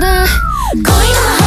だ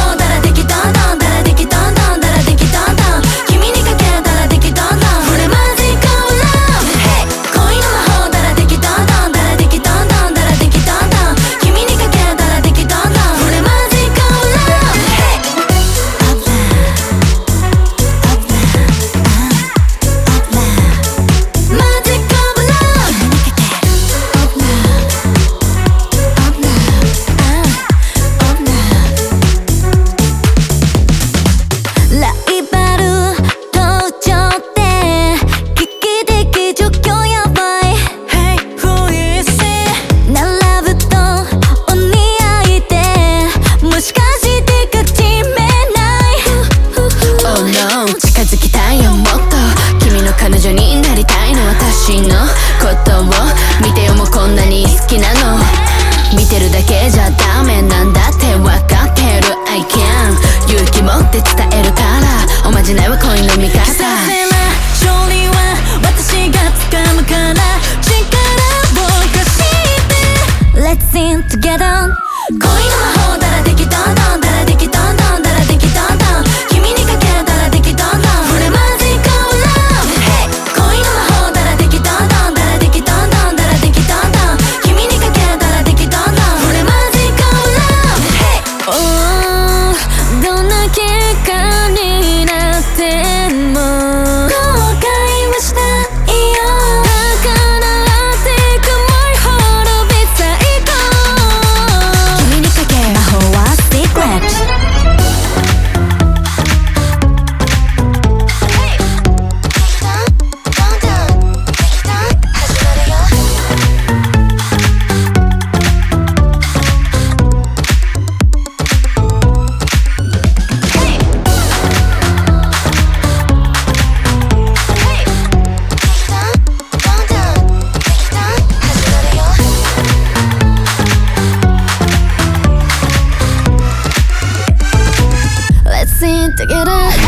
together. to get up.